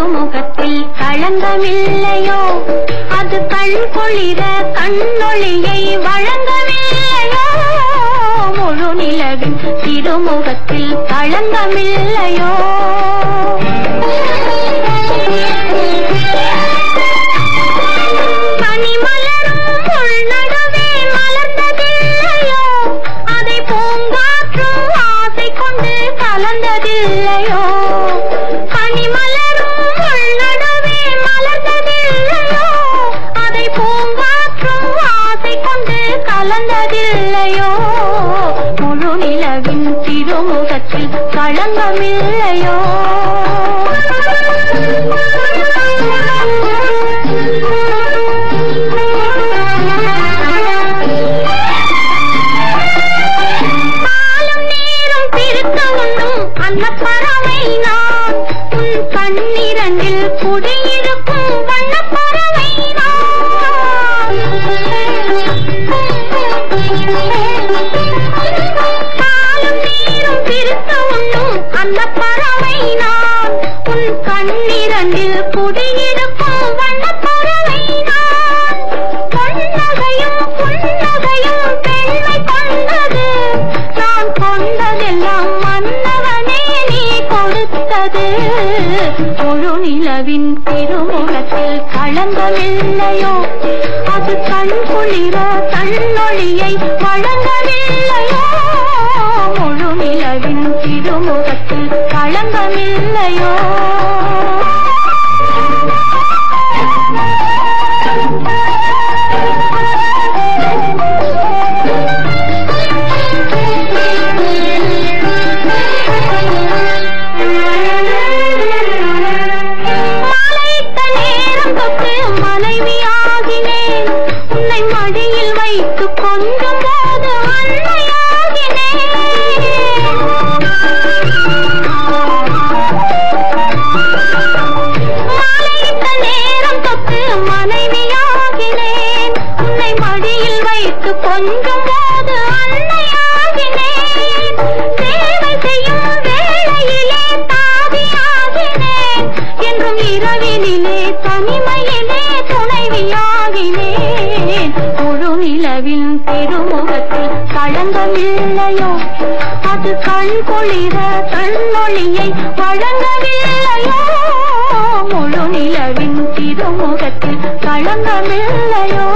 நிலவின் திருமுகத்தில் களங்கமில்லையோ? அது கண் கொளிர கண்ணொளியை வழங்கவில்லையோ? முழு நிலவின் திருமுகத்தில் களங்கமில்லையோ? கலந்ததில்லையோ முழு நிலவின் திருமுகத்தில் களங்கமில்லையோ? அன்னப்பறவை நான். உன் கண்ணிரண்டில் குடியிரு நான் முழு நிலவின் திருமுகத்தில் களங்கமில்லையோ? அது கண் குளிர தன்னொழியை வழங்கவில்லையோ? முழு நிலவின் திருமுகத்தில் களங்கமில்லையோ? இரவிலே தனிமையிலே துணைவியாகினேன் முழு நிலவின் பெருமுகத்தில் களங்கமில்லையோ அது கண் குளிர கண்ணொளியை வழங்கவில்லையோ? முழு நிலவின் திருமுகத்தில் களங்கமில்லையோ